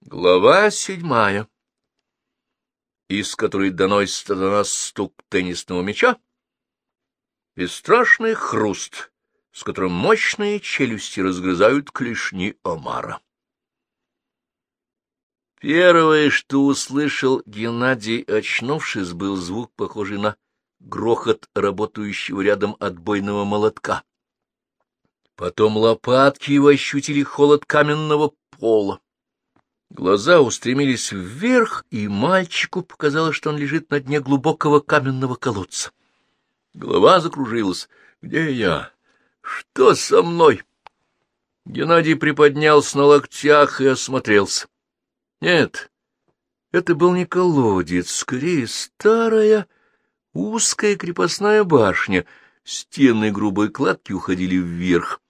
Глава седьмая, из которой доносится до нас стук теннисного мяча и страшный хруст, с которым мощные челюсти разгрызают клешни омара. Первое, что услышал Геннадий, очнувшись, был звук, похожий на грохот работающего рядом отбойного молотка. Потом лопатки его ощутили холод каменного пола. Глаза устремились вверх, и мальчику показалось, что он лежит на дне глубокого каменного колодца. Голова закружилась. «Где я? Что со мной?» Геннадий приподнялся на локтях и осмотрелся. Нет, это был не колодец, скорее старая узкая крепостная башня. Стены грубой кладки уходили вверх.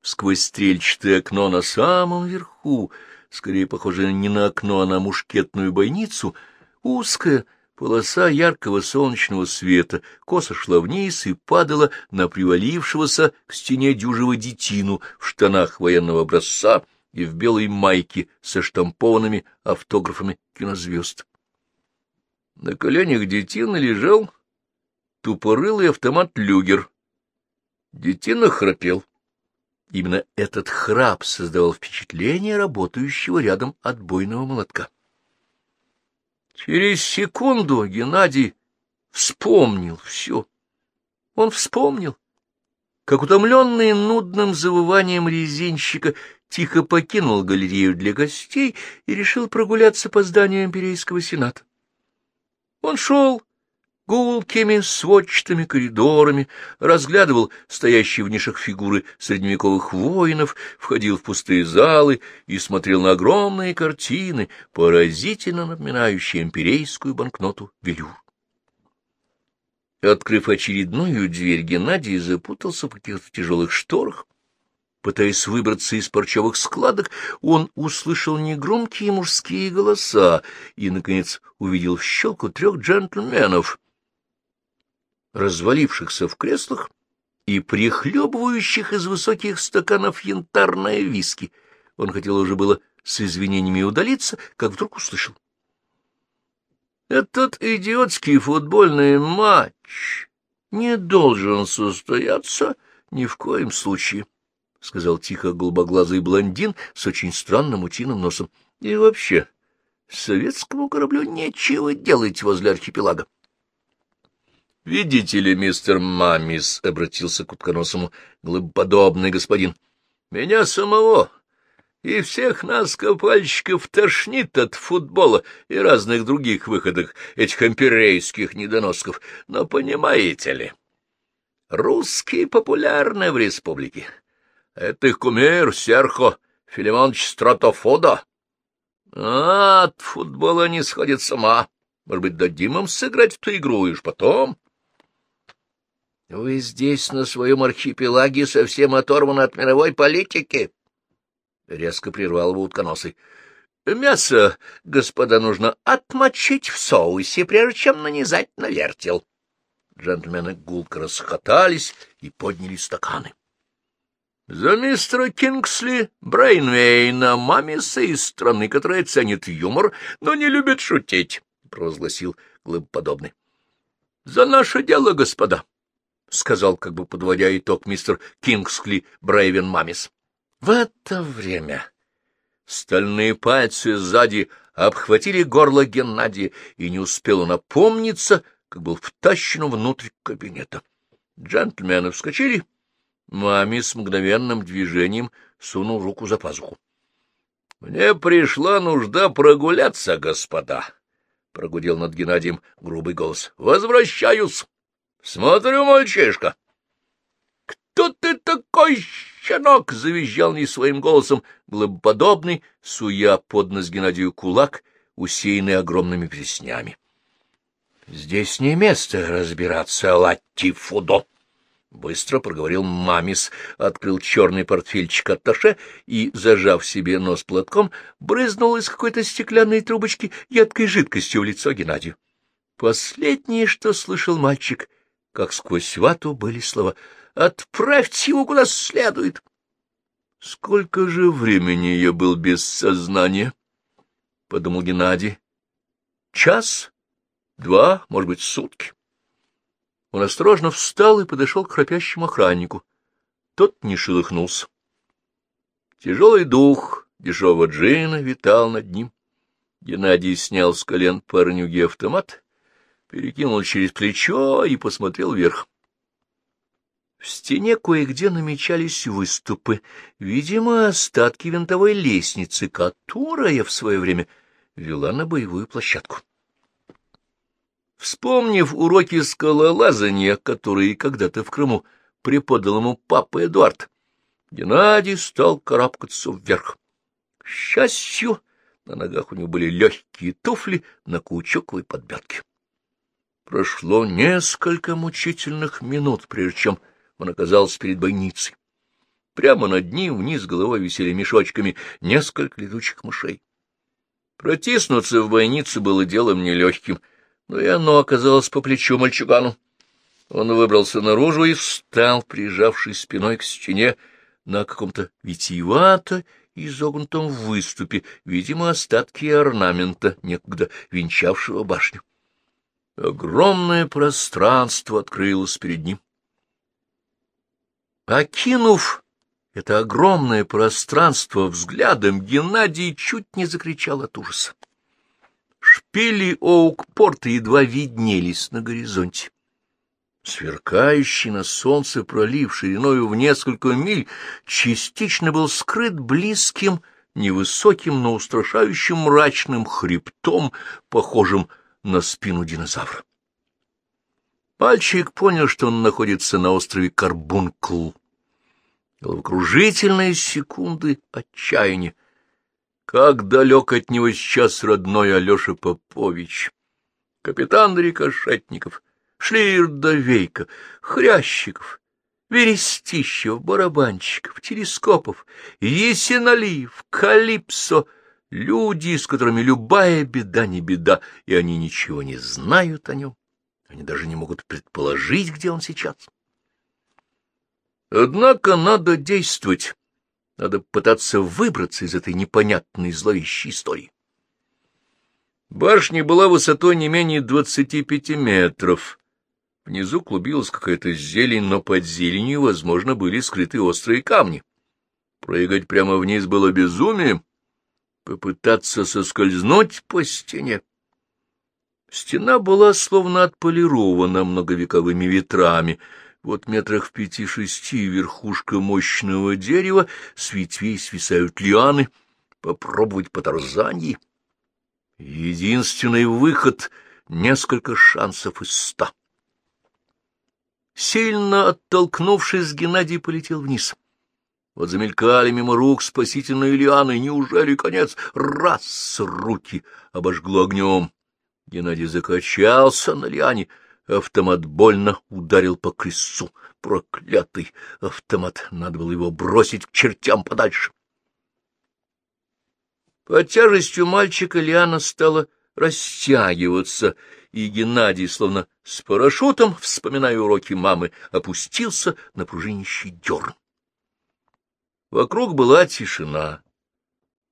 Сквозь стрельчатое окно на самом верху — скорее похожая не на окно, а на мушкетную бойницу, узкая полоса яркого солнечного света косо шла вниз и падала на привалившегося к стене дюжего детину в штанах военного образца и в белой майке со штампованными автографами кинозвезд. На коленях детины лежал тупорылый автомат «Люгер». Детина храпел. Именно этот храп создавал впечатление работающего рядом отбойного молотка. Через секунду Геннадий вспомнил все. Он вспомнил, как утомленный нудным завыванием резинщика тихо покинул галерею для гостей и решил прогуляться по зданию Империйского Сената. Он шел гулкими сводчатыми коридорами, разглядывал стоящие в нишах фигуры средневековых воинов, входил в пустые залы и смотрел на огромные картины, поразительно напоминающие имперейскую банкноту велюр. Открыв очередную дверь, Геннадий запутался в каких-то тяжелых шторах. Пытаясь выбраться из парчевых складок, он услышал негромкие мужские голоса и, наконец, увидел в щелку трех джентльменов — развалившихся в креслах и прихлебывающих из высоких стаканов янтарное виски. Он хотел уже было с извинениями удалиться, как вдруг услышал. Этот идиотский футбольный матч не должен состояться ни в коем случае, — сказал тихо голубоглазый блондин с очень странным утиным носом. — И вообще, советскому кораблю нечего делать возле архипелага. — Видите ли, мистер Мамис, — обратился к утконосому глыбоподобный господин, — меня самого и всех нас, копальщиков, тошнит от футбола и разных других выходок этих имперейских недоносков. Но понимаете ли, русские популярны в республике. Это их кумир Серхо Филимонович Стратофода. А от футбола не сходит сама. Может быть, дадим им сыграть в ту игру, и уж потом... — Вы здесь, на своем архипелаге, совсем оторваны от мировой политики? — резко прервал его утконосый. — Мясо, господа, нужно отмочить в соусе, прежде чем нанизать на вертел. Джентльмены гулко расхотались и подняли стаканы. — За мистера Кингсли Брейнвейна, мамиса из страны, которая ценит юмор, но не любит шутить, — провозгласил глыбоподобный. — За наше дело, господа! —— сказал, как бы подводя итог мистер Кингсли Брейвен Мамис. В это время стальные пальцы сзади обхватили горло Геннадия, и не успел он опомниться, как был втащен внутрь кабинета. Джентльмены вскочили. Мамис мгновенным движением сунул руку за пазуху. — Мне пришла нужда прогуляться, господа, — прогудел над Геннадием грубый голос. — Возвращаюсь. — Смотрю, мальчишка. — Кто ты такой, щенок? — завизжал не своим голосом глобоподобный, суя под нос Геннадию кулак, усеянный огромными преснями. — Здесь не место разбираться, Латти-Фудо! — быстро проговорил Мамис, открыл черный портфельчик атташе и, зажав себе нос платком, брызнул из какой-то стеклянной трубочки едкой жидкостью в лицо Геннадию. Последнее, что слышал мальчик — как сквозь вату были слова «Отправьте его куда следует». Сколько же времени я был без сознания? — подумал Геннадий. Час, два, может быть, сутки. Он осторожно встал и подошел к храпящему охраннику. Тот не шелохнулся. Тяжелый дух дешевого джина витал над ним. Геннадий снял с колен парнюги автомат, перекинул через плечо и посмотрел вверх. В стене кое-где намечались выступы, видимо, остатки винтовой лестницы, которая в свое время вела на боевую площадку. Вспомнив уроки скалолазания, которые когда-то в Крыму преподал ему папа Эдуард, Геннадий стал карабкаться вверх. К счастью, на ногах у него были легкие туфли на каучуковой подбятке. Прошло несколько мучительных минут, прежде чем он оказался перед бойницей. Прямо над ним вниз головой висели мешочками несколько летучих мышей. Протиснуться в бойницу было делом нелегким — но и оно оказалось по плечу мальчугану. Он выбрался наружу и встал, прижавшись спиной к стене, на каком-то витиевато изогнутом выступе, видимо, остатки орнамента, некогда венчавшего башню. Огромное пространство открылось перед ним. Окинув это огромное пространство взглядом, Геннадий чуть не закричал от ужаса. Шпили Оукпорта едва виднелись на горизонте. Сверкающий на солнце пролив шириною в несколько миль частично был скрыт близким, невысоким, но устрашающим мрачным хребтом, похожим на спину динозавра. Мальчик понял, что он находится на острове Карбункл. Головокружительные секунды отчаяния как далек от него сейчас родной Алеша Попович, капитан Рикошетников, Шлирдовейко, Хрящиков, Верестищев, Барабанщиков, Телескопов, Есеналиев, Калипсо — люди, с которыми любая беда не беда, и они ничего не знают о нем. Они даже не могут предположить, где он сейчас. Однако надо действовать. Надо пытаться выбраться из этой непонятной зловещей истории. Башня была высотой не менее двадцати пяти метров. Внизу клубилась какая-то зелень, но под зеленью, возможно, были скрыты острые камни. Прыгать прямо вниз было безумием. Попытаться соскользнуть по стене. Стена была словно отполирована многовековыми ветрами — вот метрах в пяти-шести верхушка мощного дерева, с ветвей свисают лианы. Попробовать по тарзанье. Единственный выход — несколько шансов из ста. Сильно оттолкнувшись, Геннадий полетел вниз. Вот замелькали мимо рук спасительные лианы. Неужели конец? Раз! Руки обожгло огнем. Геннадий закачался на лиане — Автомат больно ударил по крестцу. Проклятый автомат! Надо было его бросить к чертям подальше. Под тяжестью мальчика Лиана стала растягиваться, и Геннадий, словно с парашютом, вспоминая уроки мамы, опустился на пружинищий дерн. Вокруг была тишина.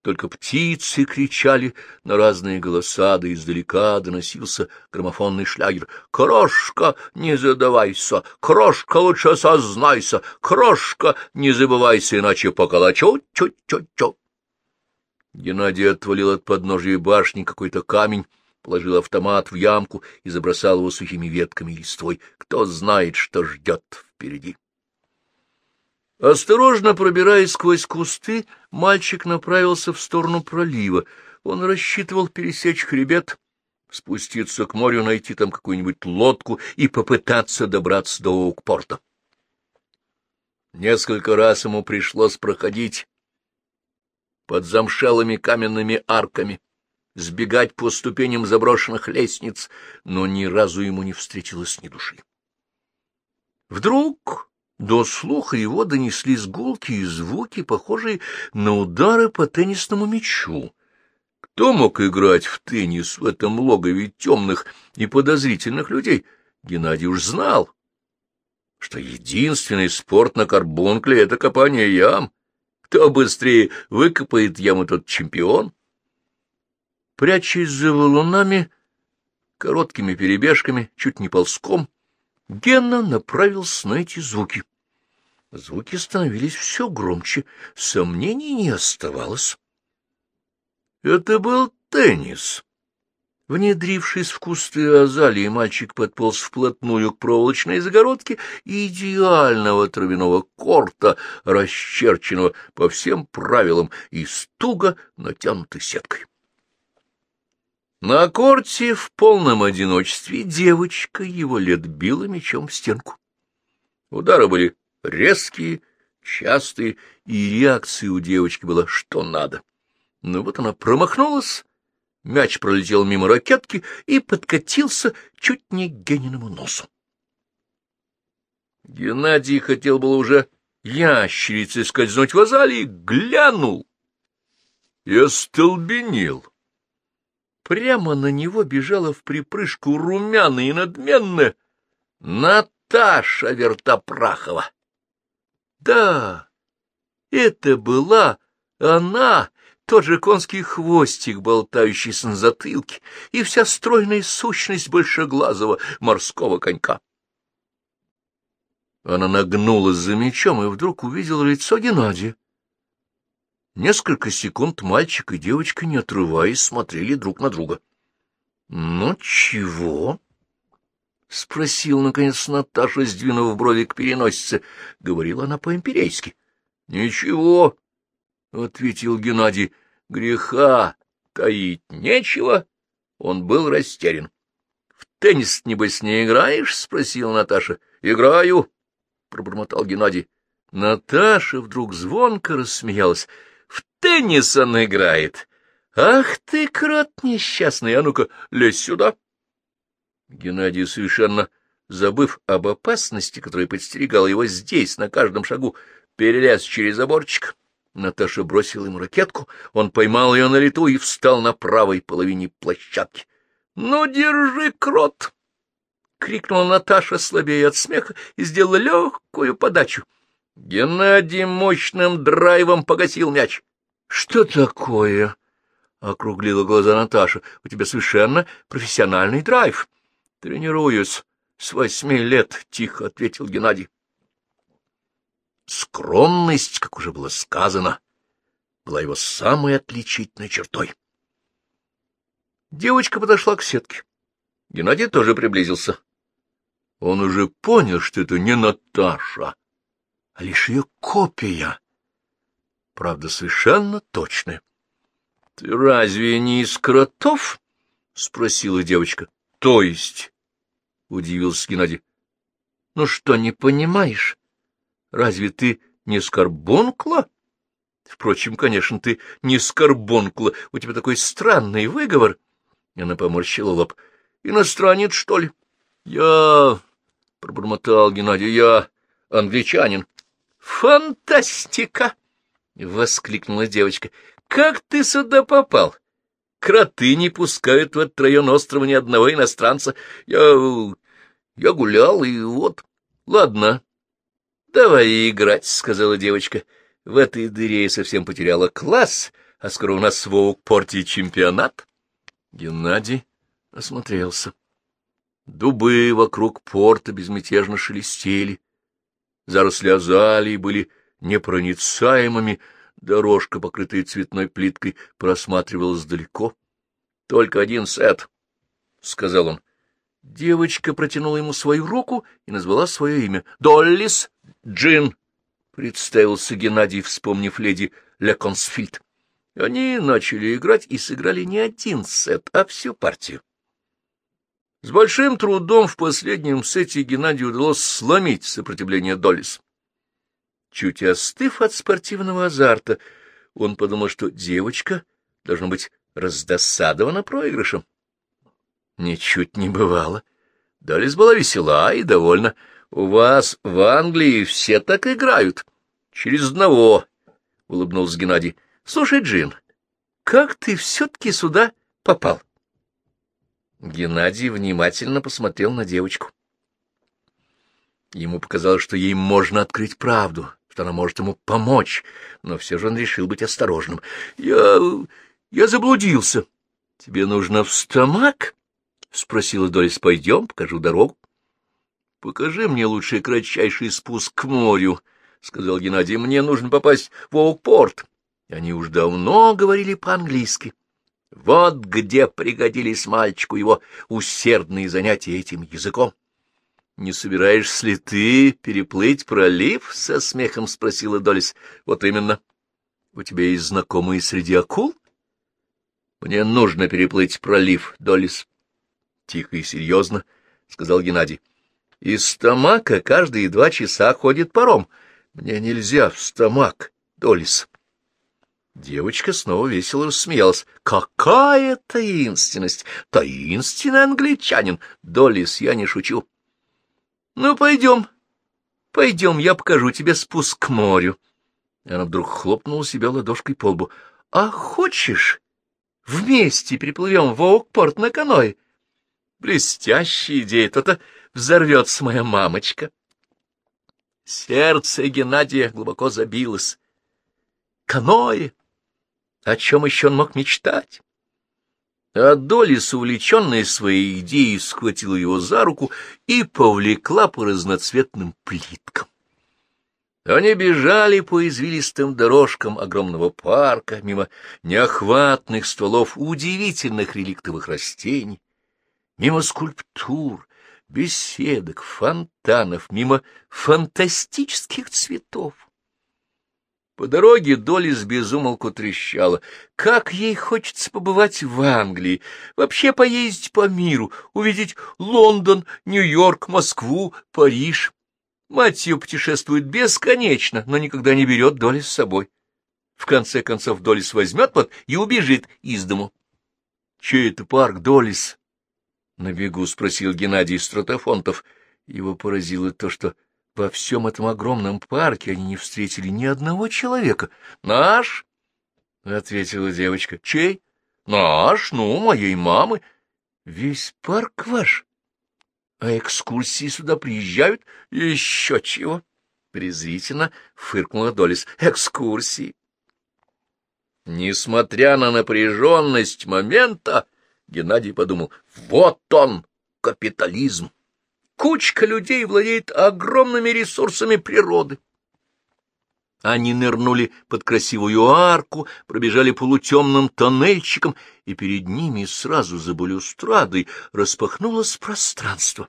Только птицы кричали на разные голоса, да издалека доносился граммофонный шлягер. «Крошка, не задавайся! Крошка, лучше сознайся! Крошка, не забывайся, иначе поколочу! Чуть-чуть-чуть!» Геннадий отвалил от подножия башни какой-то камень, положил автомат в ямку и забросал его сухими ветками и листвой. Кто знает, что ждет впереди. Осторожно пробираясь сквозь кусты, мальчик направился в сторону пролива. Он рассчитывал пересечь хребет, спуститься к морю, найти там какую-нибудь лодку и попытаться добраться до Оукпорта. Несколько раз ему пришлось проходить под замшелыми каменными арками, сбегать по ступеням заброшенных лестниц, но ни разу ему не встретилось ни души. Вдруг до слуха его донеслись гулкие звуки, похожие на удары по теннисному мячу. Кто мог играть в теннис в этом логове темных и подозрительных людей? Геннадий уж знал, что единственный спорт на карбункле — это копание ям. Кто быстрее выкопает яму, тот чемпион. Прячась за валунами, короткими перебежками, чуть не ползком, Гена направился на эти звуки. Звуки становились все громче, сомнений не оставалось. Это был теннис. Внедрившись в кусты азалии, мальчик подполз вплотную к проволочной загородке идеального травяного корта, расчерченного по всем правилам и стуго натянутой сеткой. На корте в полном одиночестве девочка его лет била мечом в стенку. Удары были резкие, частые, и реакция у девочки была что надо. Но вот она промахнулась, мяч пролетел мимо ракетки и подкатился чуть не к Гениному носу. Геннадий хотел было уже ящерицей скользнуть в азалии, глянул и остолбенел. Прямо на него бежала в припрыжку румяная и надменная Наташа Вертопрахова. Да, это была она, тот же конский хвостик, болтающийся на затылке, и вся стройная сущность большеглазого морского конька. Она нагнулась за мечом и вдруг увидела лицо Геннадия. Несколько секунд мальчик и девочка, не отрываясь, смотрели друг на друга. — Ну, чего? — спросил, наконец, Наташа, сдвинув брови к переносице. Говорила она по-имперейски. — Ничего, — ответил Геннадий. — Греха таить нечего. Он был растерян. — В теннис, небось, не играешь? — спросила Наташа. — Играю, — пробормотал Геннадий. Наташа вдруг звонко рассмеялась в теннис он играет. Ах ты, крот несчастный, а ну-ка, лезь сюда. Геннадий, совершенно забыв об опасности, которая подстерегала его здесь, на каждом шагу, перелез через заборчик. Наташа бросила ему ракетку, он поймал ее на лету и встал на правой половине площадки. — Ну, держи, крот! — крикнула Наташа, слабее от смеха, и сделала легкую подачу. Геннадий мощным драйвом погасил мяч. — Что такое? — округлила глаза Наташа. — У тебя совершенно профессиональный драйв. — Тренируюсь с восьми лет, — тихо ответил Геннадий. Скромность, как уже было сказано, была его самой отличительной чертой. Девочка подошла к сетке. Геннадий тоже приблизился. Он уже понял, что это не Наташа а лишь ее копия. Правда, совершенно точная. — Ты разве не из кротов? — спросила девочка. — То есть? — удивился Геннадий. — Ну что, не понимаешь? Разве ты не скорбонкла? Впрочем, конечно, ты не скорбонкла. У тебя такой странный выговор. Она поморщила лоб. — Иностранец, что ли? — Я... — пробормотал Геннадий. — Я англичанин. «Фантастика!» — воскликнула девочка. «Как ты сюда попал? Кроты не пускают в этот район острова ни одного иностранца. Я... я гулял, и вот... Ладно, давай играть», — сказала девочка. «В этой дыре я совсем потеряла класс, а скоро у нас в Оукпорте чемпионат». Геннадий осмотрелся. Дубы вокруг порта безмятежно шелестели. Заросли азалии были непроницаемыми, дорожка, покрытая цветной плиткой, просматривалась далеко. — Только один сет, — сказал он. Девочка протянула ему свою руку и назвала свое имя. — Доллис Джин, — представился Геннадий, вспомнив леди Леконсфильд. Они начали играть и сыграли не один сет, а всю партию. С большим трудом в последнем сете Геннадию удалось сломить сопротивление Доллис. Чуть остыв от спортивного азарта, он подумал, что девочка должна быть раздосадована проигрышем. Ничуть не бывало. Доллис была весела и довольна. У вас в Англии все так играют. Через одного, — улыбнулся Геннадий. — Слушай, Джин, как ты все-таки сюда попал? Геннадий внимательно посмотрел на девочку. Ему показалось, что ей можно открыть правду, что она может ему помочь, но все же он решил быть осторожным. — Я... я заблудился. — Тебе нужно в стомак? — спросила Дорис. — Пойдем, покажу дорогу. — Покажи мне лучше кратчайший спуск к морю, — сказал Геннадий. — Мне нужно попасть в Оукпорт. Они уж давно говорили по-английски. Вот где пригодились мальчику его усердные занятия этим языком. — Не собираешься ли ты переплыть пролив? — со смехом спросила Долис. — Вот именно. У тебя есть знакомые среди акул? — Мне нужно переплыть пролив, Долис. — Тихо и серьезно, — сказал Геннадий. — Из стомака каждые два часа ходит паром. Мне нельзя в стомак, Долис. Девочка снова весело рассмеялась. «Какая таинственность! Таинственный англичанин! Долис, я не шучу!» «Ну, пойдем, пойдем, я покажу тебе спуск к морю!» Она вдруг хлопнула себя ладошкой по лбу. «А хочешь, вместе приплывем в Оукпорт на каное?» «Блестящая идея! То-то взорвется моя мамочка!» Сердце Геннадия глубоко забилось. «Каное!» О чем еще он мог мечтать? А Долис, увлеченная своей идеей, схватила его за руку и повлекла по разноцветным плиткам. Они бежали по извилистым дорожкам огромного парка, мимо неохватных стволов удивительных реликтовых растений, мимо скульптур, беседок, фонтанов, мимо фантастических цветов. По дороге Долис безумолку трещала. Как ей хочется побывать в Англии, вообще поездить по миру, увидеть Лондон, Нью-Йорк, Москву, Париж. Мать ее путешествует бесконечно, но никогда не берет Долис с собой. В конце концов Долис возьмет под и убежит из дому. — Чей это парк, Долис? — на бегу спросил Геннадий Стратофонтов. Его поразило то, что во всем этом огромном парке они не встретили ни одного человека. — Наш? — ответила девочка. — Чей? — Наш, ну, моей мамы. — Весь парк ваш? А экскурсии сюда приезжают? Еще чего? Презрительно фыркнула Долис. Экскурсии. Несмотря на напряженность момента, Геннадий подумал, вот он, капитализм. Кучка людей владеет огромными ресурсами природы. Они нырнули под красивую арку, пробежали полутемным тоннельчиком, и перед ними сразу за балюстрадой распахнулось пространство.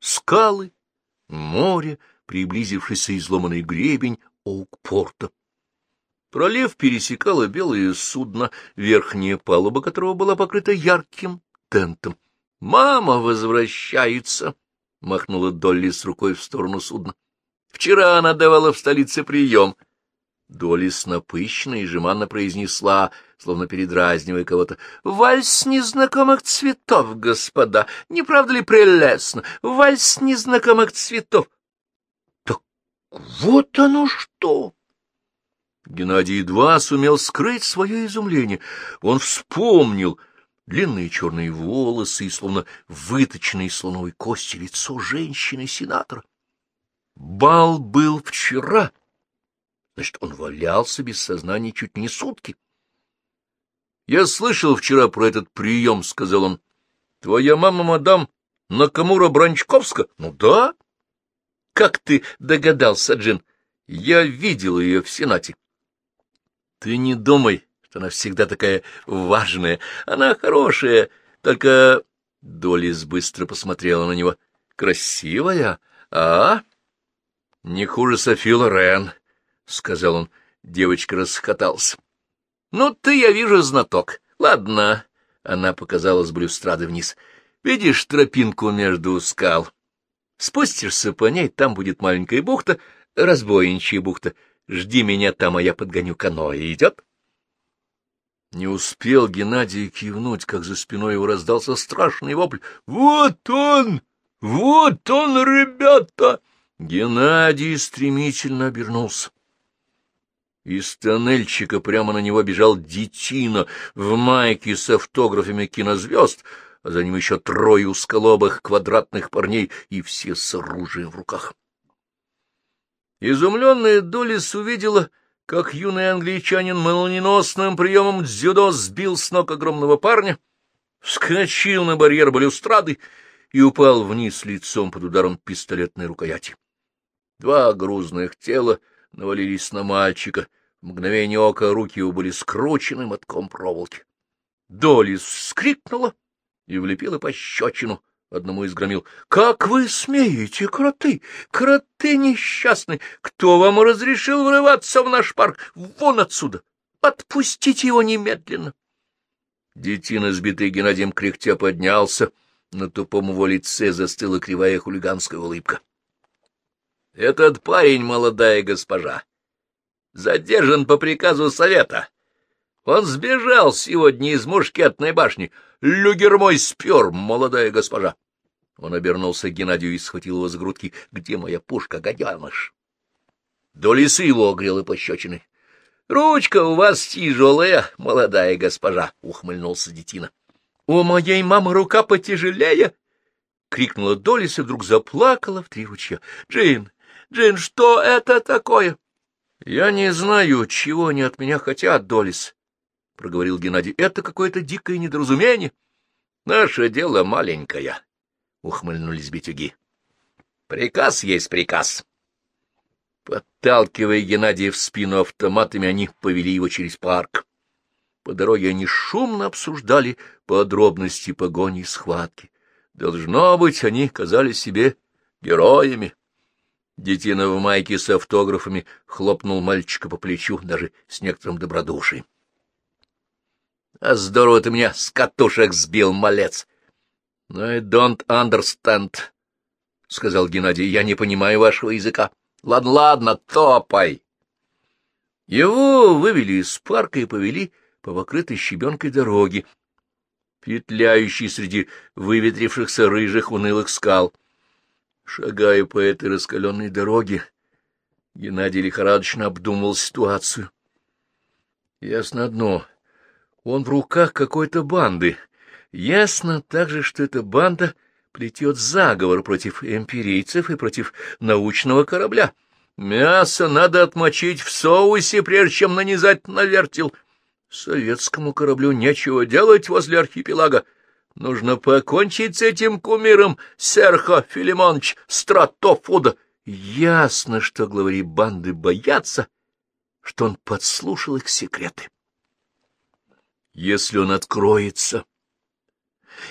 Скалы, море, приблизившийся изломанный гребень Оукпорта. Пролив пересекало белое судно, верхняя палуба которого была покрыта ярким тентом. «Мама возвращается!» — махнула Долли с рукой в сторону судна. — Вчера она давала в столице прием. Долли напыщенно и жеманно произнесла, словно передразнивая кого-то, — Вальс незнакомых цветов, господа! Не правда ли прелестно? Вальс незнакомых цветов! — Так вот оно что! Геннадий едва сумел скрыть свое изумление. Он вспомнил — длинные черные волосы и словно выточенное из слоновой кости лицо женщины-сенатора. Бал был вчера. Значит, он валялся без сознания чуть не сутки. — Я слышал вчера про этот прием, — сказал он. — Твоя мама, мадам, Накамура Бранчковска? — Ну да. — Как ты догадался, Джин? Я видел ее в Сенате. — Ты не думай, что она всегда такая важная. Она хорошая, только... Долис быстро посмотрела на него. Красивая, а? Не хуже Софи Лорен, — сказал он. Девочка расхоталась. Ну, ты, я вижу, знаток. Ладно, — она показала с блюстрады вниз. Видишь тропинку между скал? Спустишься по ней, там будет маленькая бухта, разбойничья бухта. Жди меня там, а я подгоню каноэ. Идет? Не успел Геннадий кивнуть, как за спиной его раздался страшный вопль. «Вот он! Вот он, ребята!» Геннадий стремительно обернулся. Из тоннельчика прямо на него бежал детина в майке с автографами кинозвезд, а за ним еще трое усколобых квадратных парней, и все с оружием в руках. Изумленная Долис увидела как юный англичанин молниеносным приемом дзюдо сбил с ног огромного парня, вскочил на барьер балюстрады и упал вниз лицом под ударом пистолетной рукояти. Два грузных тела навалились на мальчика. В мгновение ока руки его были скручены мотком проволоки. Долис вскрикнула и влепила пощечину одному из громил. — Как вы смеете, кроты? Кроты несчастные! Кто вам разрешил врываться в наш парк? Вон отсюда! Отпустите его немедленно! Детина, сбитый Геннадием кряхтя, поднялся. На тупом его лице застыла кривая хулиганская улыбка. — Этот парень, молодая госпожа, задержан по приказу совета. Он сбежал сегодня из мушкетной башни. Люгер мой спер, молодая госпожа. Он обернулся к Геннадию и схватил его с грудки. — Где моя пушка, гаденыш? До лисы его огрел и пощечиной. — Ручка у вас тяжелая, молодая госпожа, — ухмыльнулся детина. — У моей мамы рука потяжелее! — крикнула Долис и вдруг заплакала в три ручья. — Джин, Джин, что это такое? — Я не знаю, чего они от меня хотят, Долис, — проговорил Геннадий. — Это какое-то дикое недоразумение. Наше дело маленькое, — ухмыльнулись битюги. — Приказ есть приказ. Подталкивая Геннадия в спину автоматами, они повели его через парк. По дороге они шумно обсуждали подробности погони и схватки. Должно быть, они казались себе героями. Детина в майке с автографами хлопнул мальчика по плечу, даже с некоторым добродушием. — А здорово ты меня с катушек сбил, малец! — No, I don't understand, — сказал Геннадий. — Я не понимаю вашего языка. Ладно, ладно, топай. Его вывели из парка и повели по покрытой щебенкой дороге, петляющей среди выветрившихся рыжих унылых скал. Шагая по этой раскаленной дороге, Геннадий лихорадочно обдумывал ситуацию. Ясно одно — он в руках какой-то банды. Ясно также, что эта банда плетет заговор против эмпирийцев и против научного корабля. Мясо надо отмочить в соусе, прежде чем нанизать на вертел. Советскому кораблю нечего делать возле архипелага. Нужно покончить с этим кумиром Серхо Филимонович Стратофуда. Ясно, что главари банды боятся, что он подслушал их секреты. Если он откроется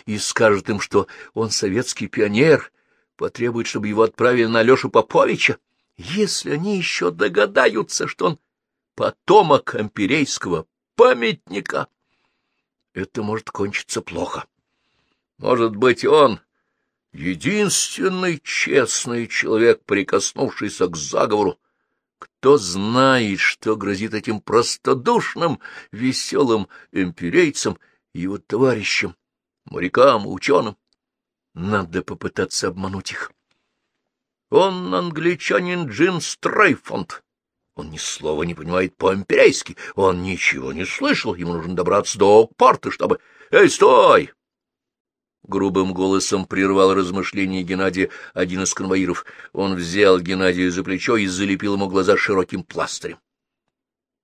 и скажет им, что он советский пионер, потребует, чтобы его отправили на Алешу Поповича, если они еще догадаются, что он потомок ампирейского памятника, это может кончиться плохо. Может быть, он единственный честный человек, прикоснувшийся к заговору. Кто знает, что грозит этим простодушным, веселым эмпирейцам и его товарищам, морякам ученым? Надо попытаться обмануть их. Он англичанин Джин Стрейфонд. Он ни слова не понимает по-эмпирейски. Он ничего не слышал. Ему нужно добраться до порта, чтобы... Эй, стой! Грубым голосом прервал размышления Геннадия один из конвоиров. Он взял Геннадия за плечо и залепил ему глаза широким пластырем.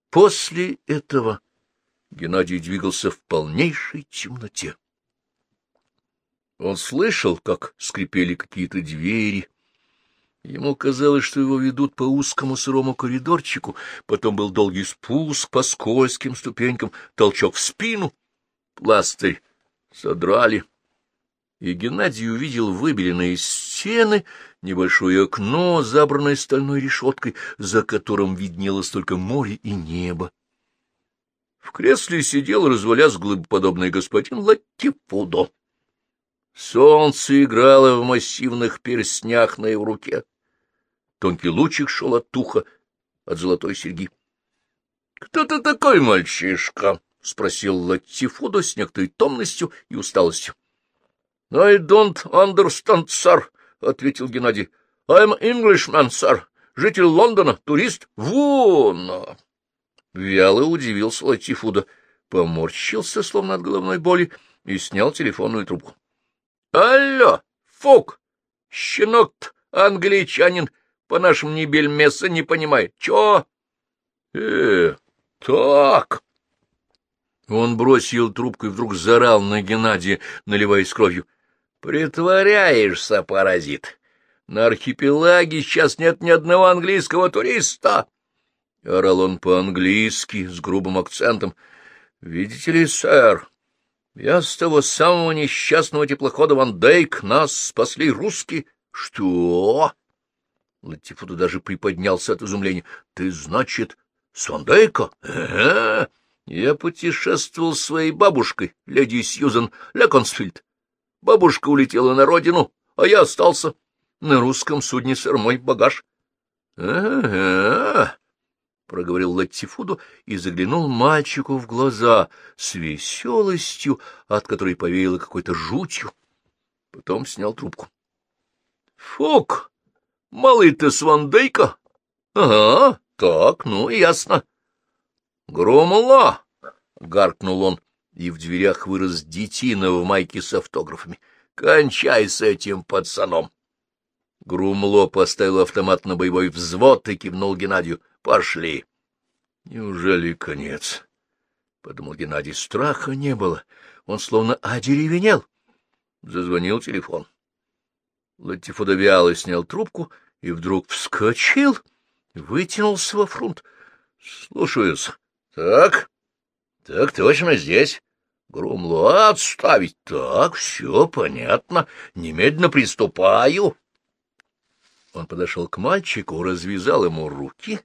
После этого Геннадий двигался в полнейшей темноте. Он слышал, как скрипели какие-то двери. Ему казалось, что его ведут по узкому сырому коридорчику, потом был долгий спуск по скользким ступенькам, толчок в спину, пластырь содрали — и Геннадий увидел выбеленные стены, небольшое окно, забранное стальной решеткой, за которым виднелось только море и небо. В кресле сидел, развалясь глыбоподобный господин Латифудо. Солнце играло в массивных перстнях на его руке. Тонкий лучик шел от уха, от золотой серьги. — Кто ты такой, мальчишка? — спросил Латифудо с некоторой томностью и усталостью. — I don't understand, sir, — ответил Геннадий. — I'm Englishman, sir, житель Лондона, турист. Вон! Вяло удивился Латифуда, поморщился, словно от головной боли, и снял телефонную трубку. — Алло, Фук, щенок англичанин, по-нашему ни бельмеса не понимает. Чё? э, так! Он бросил трубку и вдруг заорал на Геннадия, наливаясь кровью. — Притворяешься, паразит! На архипелаге сейчас нет ни одного английского туриста! Орал он по-английски, с грубым акцентом. — Видите ли, сэр, я с того самого несчастного теплохода Ван Дейк нас спасли русские. — Что? Латифуду даже приподнялся от изумления. — Ты, значит, с Ван Дейка? Ага. Я путешествовал с своей бабушкой, леди Сьюзен Леконсфильд. Бабушка улетела на родину, а я остался. На русском судне, сэр, мой багаж. — Ага, — проговорил Латтифуду и заглянул мальчику в глаза с веселостью, от которой повеяло какой-то жутью. Потом снял трубку. — Фук, малый ты свандейка? — Ага, так, ну, ясно. — Громла! — гаркнул он, и в дверях вырос детина в майке с автографами. — Кончай с этим пацаном! Грумло поставил автомат на боевой взвод и кивнул Геннадию. Пошли. Неужели конец? — подумал Геннадий. Страха не было. Он словно одеревенел. Зазвонил телефон. Латифуда вяло снял трубку и вдруг вскочил, вытянулся во фронт. — Слушаюсь. — Так? — Так точно здесь. Грумло отставить. Так, все понятно. Немедленно приступаю. Он подошел к мальчику, развязал ему руки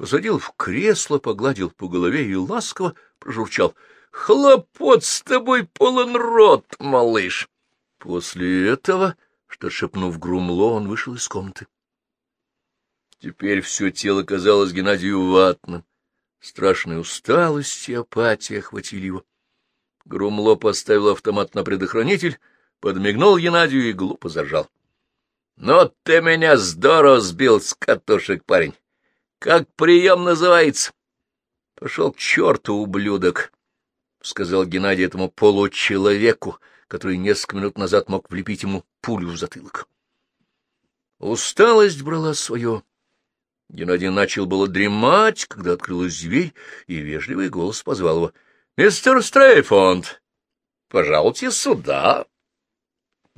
посадил в кресло, погладил по голове и ласково прожурчал. — Хлопот с тобой полон рот, малыш! После этого, что шепнув грумло, он вышел из комнаты. Теперь все тело казалось Геннадию ватным. Страшная усталость и апатия охватили его. Грумло поставил автомат на предохранитель, подмигнул Геннадию и глупо заржал. — Но ты меня здорово сбил с катушек, парень! Как прием называется? — Пошел к черту, ублюдок, — сказал Геннадий этому получеловеку, который несколько минут назад мог влепить ему пулю в затылок. Усталость брала свое. Геннадий начал было дремать, когда открылась дверь, и вежливый голос позвал его. — Мистер Стрейфонд, пожалуйте сюда.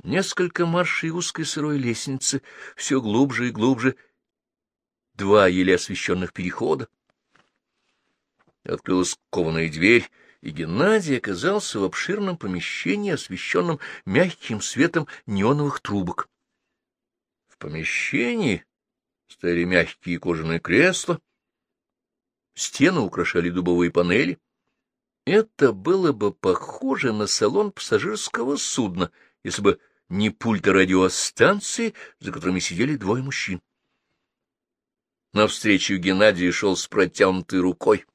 Несколько маршей узкой сырой лестницы, все глубже и глубже, — два еле освещенных перехода. Открылась кованая дверь, и Геннадий оказался в обширном помещении, освещенном мягким светом неоновых трубок. В помещении стояли мягкие кожаные кресла, стены украшали дубовые панели. Это было бы похоже на салон пассажирского судна, если бы не пульты радиостанции, за которыми сидели двое мужчин. Навстречу Геннадию шел с протянутой рукой.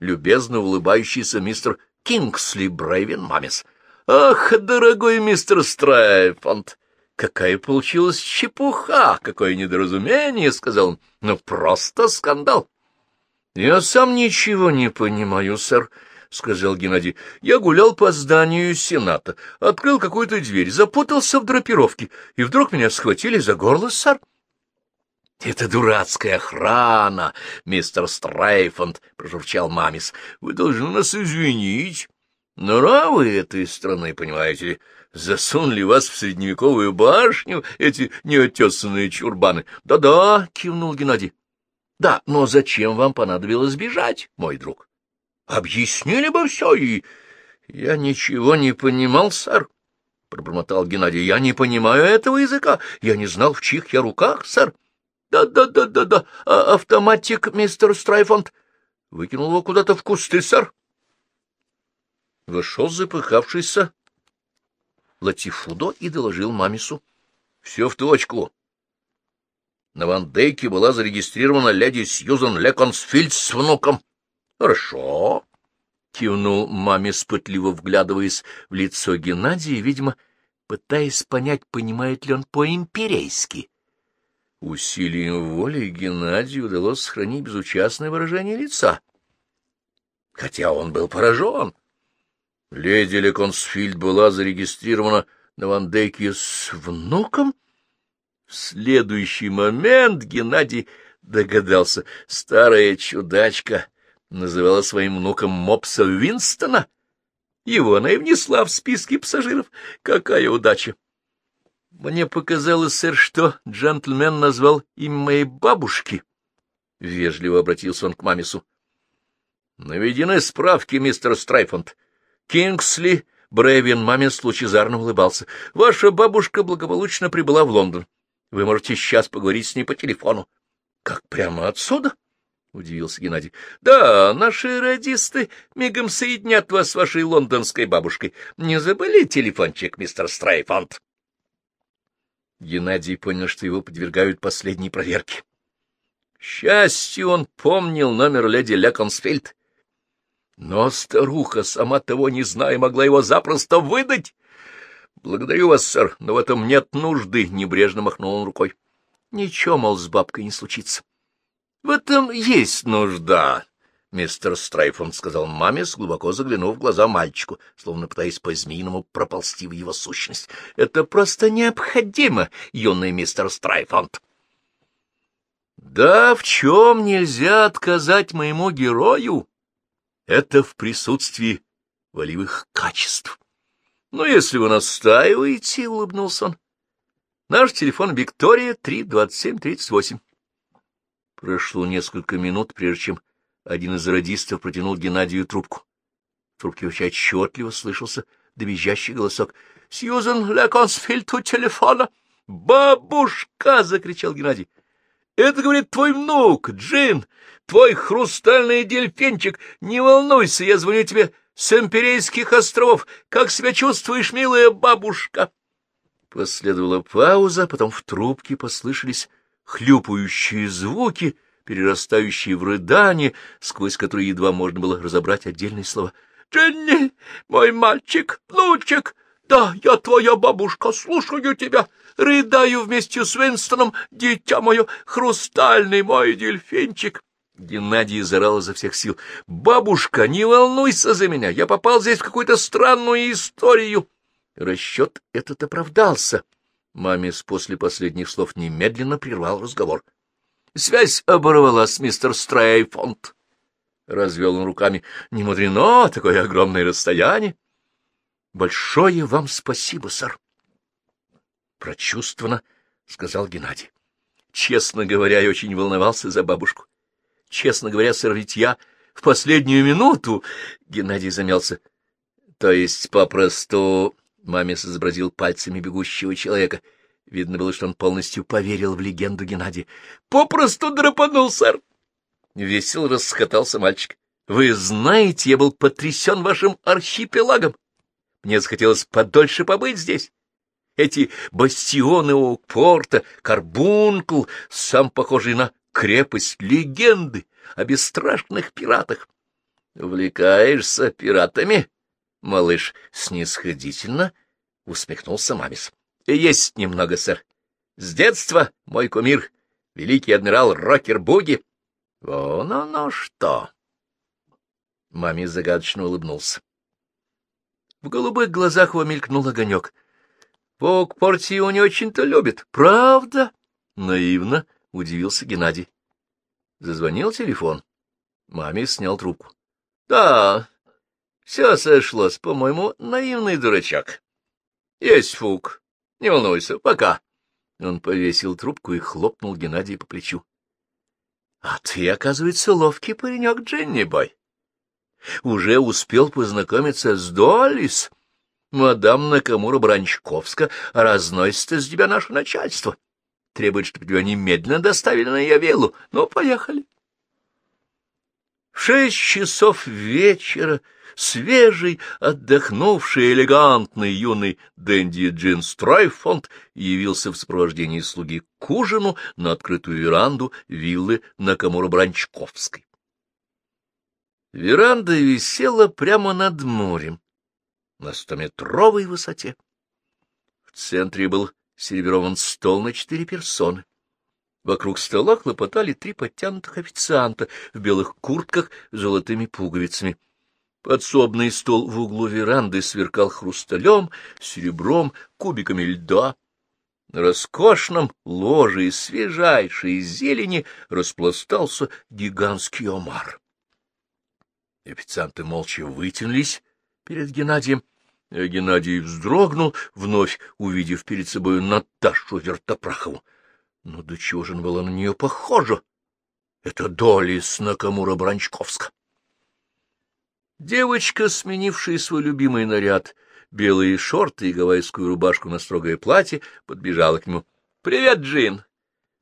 Любезно улыбающийся мистер Кингсли Брейвен Мамис. «Ах, дорогой мистер Страйфонд, какая получилась чепуха, какое недоразумение!» — сказал он. «Ну, просто скандал!» «Я сам ничего не понимаю, сэр», — сказал Геннадий. «Я гулял по зданию Сената, открыл какую-то дверь, запутался в драпировке, и вдруг меня схватили за горло, сэр». — Это дурацкая охрана, мистер Стрейфонд, — прожурчал Мамис. — Вы должны нас извинить. Нравы этой страны, понимаете ли, засунули вас в средневековую башню, эти неотесанные чурбаны. Да — Да-да, — кивнул Геннадий. — Да, но зачем вам понадобилось бежать, мой друг? — Объяснили бы все и... — Я ничего не понимал, сэр, — пробормотал Геннадий. — Я не понимаю этого языка. Я не знал, в чьих я руках, сэр. — да-да-да-да-да, а автоматик, мистер Страйфонд. Выкинул его куда-то в кусты, сэр. Вошел запыхавшийся Латифудо и доложил Мамису. Все в точку. На Вандейке была зарегистрирована леди Сьюзан Леконсфильд с внуком. — Хорошо, — кивнул Мамис, пытливо вглядываясь в лицо Геннадия, видимо, пытаясь понять, понимает ли он по-имперейски. Усилием воли Геннадию удалось сохранить безучастное выражение лица. Хотя он был поражен. Леди Леконсфильд была зарегистрирована на Вандейке с внуком. В следующий момент Геннадий догадался. Старая чудачка называла своим внуком мопса Винстона. Его она и внесла в списки пассажиров. Какая удача! Мне показалось, сэр, что джентльмен назвал имя моей бабушки. Вежливо обратился он к Мамису. Наведены справки, мистер Страйфонд. Кингсли Бревин Мамис лучезарно улыбался. Ваша бабушка благополучно прибыла в Лондон. Вы можете сейчас поговорить с ней по телефону. — Как прямо отсюда? — удивился Геннадий. — Да, наши радисты мигом соединят вас с вашей лондонской бабушкой. Не забыли телефончик, мистер Страйфонд? Геннадий понял, что его подвергают последней проверке. Счастью, он помнил номер леди Леконсфельд. Но старуха, сама того не зная, могла его запросто выдать. — Благодарю вас, сэр, но в этом нет нужды, — небрежно махнул он рукой. — Ничего, мол, с бабкой не случится. — В этом есть нужда, — мистер Страйфон сказал маме, глубоко заглянув в глаза мальчику, словно пытаясь по-змеиному проползти в его сущность. — Это просто необходимо, юный мистер Страйфонд. — Да в чем нельзя отказать моему герою? Это в присутствии волевых качеств. Ну, если вы настаиваете, — улыбнулся он. Наш телефон Виктория 32738. Прошло несколько минут, прежде чем один из радистов протянул Геннадию трубку. В трубке очень отчетливо слышался довизжащий голосок. — Сьюзен Леконсфильд у телефона. — Бабушка! — закричал Геннадий. — Это, говорит, твой внук, Джин, твой хрустальный дельфинчик. Не волнуйся, я звоню тебе с Эмпирейских островов. Как себя чувствуешь, милая бабушка? Последовала пауза, потом в трубке послышались хлюпающие звуки, перерастающие в рыдание, сквозь которые едва можно было разобрать отдельные слова. — Дженни, мой мальчик, внучек, да, я твоя бабушка, слушаю тебя, рыдаю вместе с Винстоном, дитя мое, хрустальный мой дельфинчик. Геннадий зарал изо всех сил. — Бабушка, не волнуйся за меня, я попал здесь в какую-то странную историю. Расчет этот оправдался. Мамис после последних слов немедленно прервал разговор. — Связь оборвалась, мистер Стрейфонд. Развел он руками. — Не мудрено, такое огромное расстояние. — Большое вам спасибо, сэр. Прочувствованно, — сказал Геннадий. Честно говоря, я очень волновался за бабушку. Честно говоря, сэр, ведь я в последнюю минуту... Геннадий замялся. То есть, попросту... Мамис изобразил пальцами бегущего человека. Видно было, что он полностью поверил в легенду Геннадия. — Попросту драпанул, сэр! Весело расхотался мальчик. — Вы знаете, я был потрясен вашим архипелагом. Мне захотелось подольше побыть здесь. Эти бастионы у порта, карбункл, сам похожий на крепость легенды о бесстрашных пиратах. Увлекаешься пиратами, малыш? Снисходительно усмехнулся Мамис. Есть немного, сэр. С детства мой кумир, великий адмирал Рокер Буги. Вон оно что! Мамис загадочно улыбнулся. В голубых глазах его мелькнул огонек. — Бог его не очень-то любит. Правда? — наивно — удивился Геннадий. Зазвонил телефон. Маме снял трубку. — Да, все сошлось, по-моему, наивный дурачок. — Есть фук. Не волнуйся, пока. Он повесил трубку и хлопнул Геннадия по плечу. — А ты, оказывается, ловкий паренек Дженни Бой. Уже успел познакомиться с Доллис. Мадам Накамура Бранчковска разносит из тебя наше начальство требует, чтобы тебя немедленно доставили на ее виллу. Ну, поехали. В шесть часов вечера свежий, отдохнувший, элегантный юный Дэнди Джин Стройфонд явился в сопровождении слуги к ужину на открытую веранду виллы Накамура-Бранчковской. Веранда висела прямо над морем, на стометровой высоте. В центре был сервирован стол на четыре персоны. Вокруг стола хлопотали три подтянутых официанта в белых куртках с золотыми пуговицами. Подсобный стол в углу веранды сверкал хрусталем, серебром, кубиками льда. На роскошном ложе из свежайшей зелени распластался гигантский омар. Официанты молча вытянулись перед Геннадием, а Геннадий вздрогнул, вновь увидев перед собой Наташу Вертопрахову. Но до чего же она была на нее похожа? Это Долис Накамура Бранчковска. Девочка, сменившая свой любимый наряд, белые шорты и гавайскую рубашку на строгое платье, подбежала к нему. — Привет, Джин!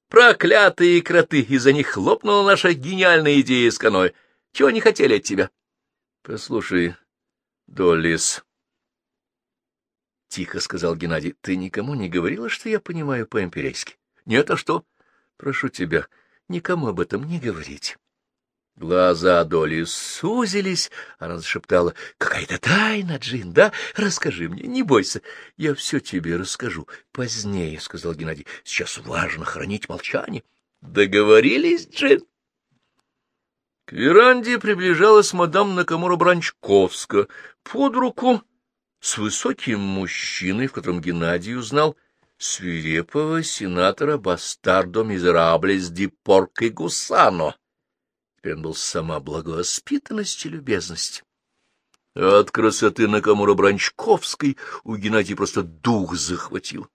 Проклятые кроты! Из-за них хлопнула наша гениальная идея с каноэ. Чего они хотели от тебя? — Послушай, Доллис, — тихо сказал Геннадий, — ты никому не говорила, что я понимаю по-империйски? — Нет, а что? — Прошу тебя, никому об этом не говорить. Глаза Доли сузились, она зашептала. — Какая-то тайна, Джин, да? Расскажи мне, не бойся. — Я все тебе расскажу позднее, — сказал Геннадий. — Сейчас важно хранить молчание. — Договорились, Джин? К веранде приближалась мадам Накамура Бранчковска под руку с высоким мужчиной, в котором Геннадий узнал свирепого сенатора Бастардо Мизераблес ди Порко Гусано. Теперь он сама благовоспитанность и любезность. от красоты Накамура Бранчковской у Геннадия просто дух захватил.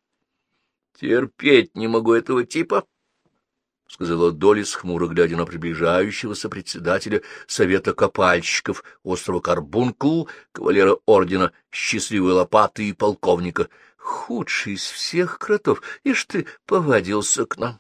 — Терпеть не могу этого типа, — сказала Долис, хмуро глядя на приближающегося председателя Совета Копальщиков острова Карбункл, кавалера ордена Счастливой Лопаты и полковника. Худший из всех кротов, ишь ты повадился к нам.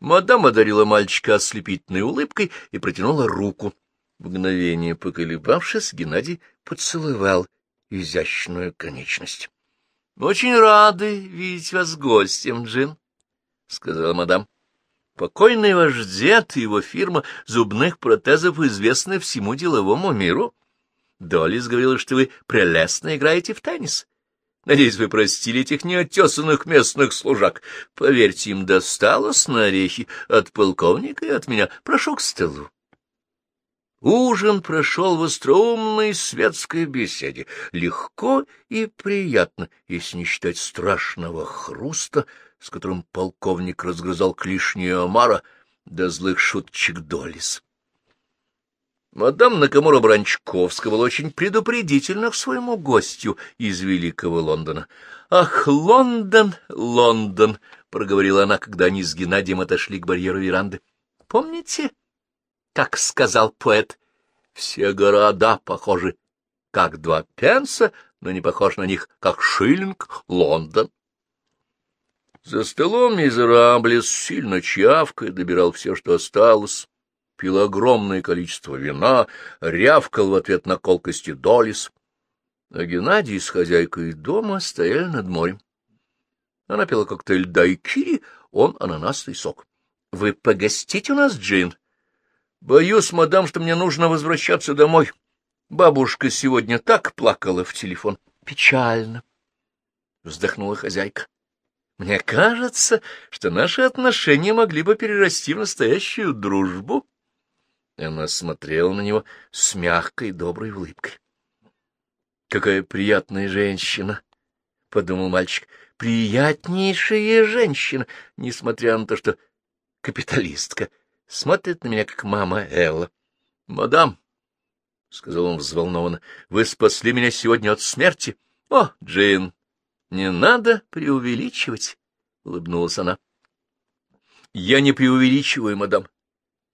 Мадам одарила мальчика ослепительной улыбкой и протянула руку. Мгновение поколебавшись, Геннадий поцеловал изящную конечность. — Очень рады видеть вас гостем, Джин, — сказала мадам. — Покойный ваш дед и его фирма зубных протезов известны всему деловому миру. Долис говорила, что вы прелестно играете в теннис. Надеюсь, вы простили этих неотесанных местных служак. Поверьте, им досталось на орехи от полковника и от меня. Прошу к столу. Ужин прошел в остроумной светской беседе, легко и приятно, если не считать страшного хруста, с которым полковник разгрызал клешни омара, до злых шуточек Долис. Мадам Накамура Бранчковская была очень предупредительна к своему гостю из Великого Лондона. — Ах, Лондон, Лондон! — проговорила она, когда они с Геннадием отошли к барьеру веранды. — Помните, как сказал поэт, все города похожи, как два пенса, но не похож на них, как шиллинг Лондон. За столом Мизераблес сильно чавкой добирал все, что осталось пил огромное количество вина, рявкал в ответ на колкости Долис. А Геннадий с хозяйкой дома стояли над морем. Она пила коктейль дайкири, он ананасный сок. — Вы погостите у нас, Джин? — Боюсь, мадам, что мне нужно возвращаться домой. Бабушка сегодня так плакала в телефон. — Печально, — вздохнула хозяйка. — Мне кажется, что наши отношения могли бы перерасти в настоящую дружбу. Она смотрела на него с мягкой доброй улыбкой. — Какая приятная женщина! — подумал мальчик. — Приятнейшая женщина, несмотря на то, что капиталистка. Смотрит на меня, как мама Элла. — Мадам, — сказал он взволнованно, — вы спасли меня сегодня от смерти. — О, Джейн, не надо преувеличивать, — улыбнулась она. — Я не преувеличиваю, мадам.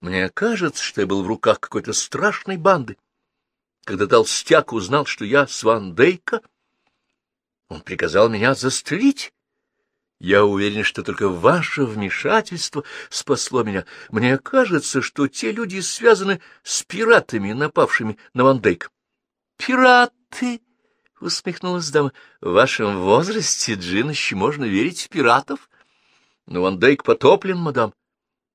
Мне кажется, что я был в руках какой-то страшной банды. Когда толстяк узнал, что я Сван Дейка, он приказал меня застрелить. Я уверен, что только ваше вмешательство спасло меня. Мне кажется, что те люди связаны с пиратами, напавшими на Ван Дейк. — Пираты! — усмехнулась дама. — В вашем возрасте, Джин, еще можно верить в пиратов? Но Ван Дейк потоплен, мадам.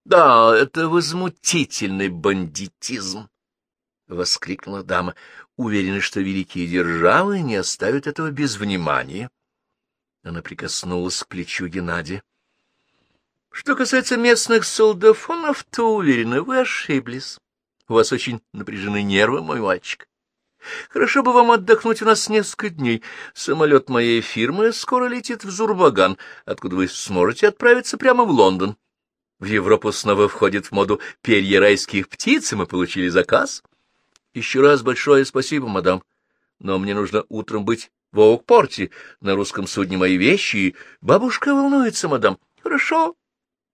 Да, это возмутительный бандитизм! — воскликнула дама, уверена, что великие державы не оставят этого без внимания. Она прикоснулась к плечу Геннадия. — Что касается местных солдафонов, то, уверена, вы ошиблись. У вас очень напряжены нервы, мой мальчик. Хорошо бы вам отдохнуть у нас несколько дней. Самолет моей фирмы скоро летит в Зурбаган, откуда вы сможете отправиться прямо в Лондон. В Европу снова входит в моду перья райских птиц, и мы получили заказ. Еще раз большое спасибо, мадам. Но мне нужно утром быть в Оукпорте, на русском судне мои вещи, и бабушка волнуется, мадам. Хорошо.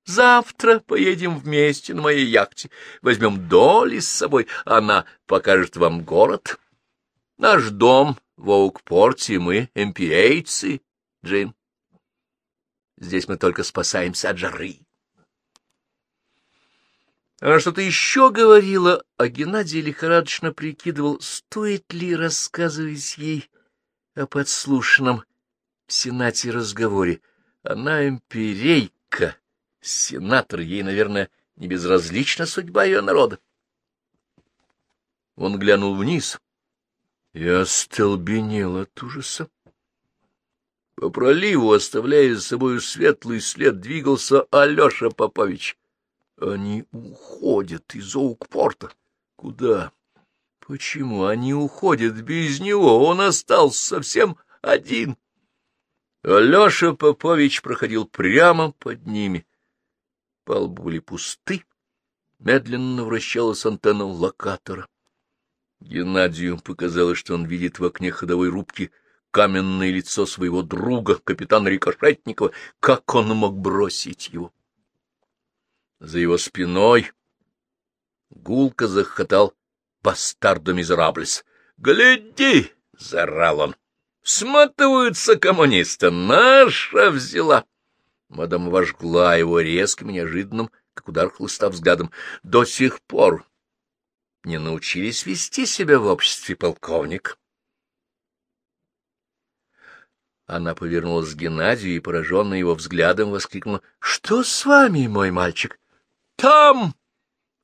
Завтра поедем вместе на моей яхте. Возьмем Долли с собой, она покажет вам город. Наш дом в Оукпорте, мы эмпиейцы, Джин. Здесь мы только спасаемся от жары. Она что-то еще говорила, а Геннадий лихорадочно прикидывал, стоит ли рассказывать ей о подслушанном в Сенате разговоре. Она имперейка, сенатор, ей, наверное, не безразлична судьба ее народа. Он глянул вниз и остолбенел от ужаса. По проливу, оставляя за собой светлый след, двигался Алеша Попович. Они уходят из Оукпорта. Куда? Почему они уходят без него? Он остался совсем один. Алеша Попович проходил прямо под ними. Палубы были пусты. Медленно вращалась антенна локатора. Геннадию показалось, что он видит в окне ходовой рубки каменное лицо своего друга, капитана Рикошетникова. Как он мог бросить его? За его спиной гулко захотал бастарду мизераблес. «Гляди!» — заорал он. «Сматываются коммунисты! Наша взяла!» Мадам вожгла его резким, неожиданным, как удар хлыста взглядом. «До сих пор не научились вести себя в обществе, полковник!» Она повернулась к Геннадию и, пораженная его взглядом, воскликнула. — Что с вами, мой мальчик? — Там!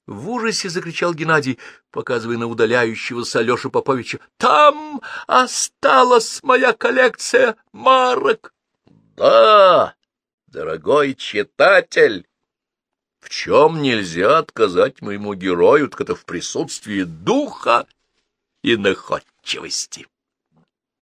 В ужасе закричал Геннадий, показывая на удаляющегося Алешу Поповича. — Там осталась моя коллекция марок! — Да, дорогой читатель! В чем нельзя отказать моему герою, так это в присутствии духа и находчивости.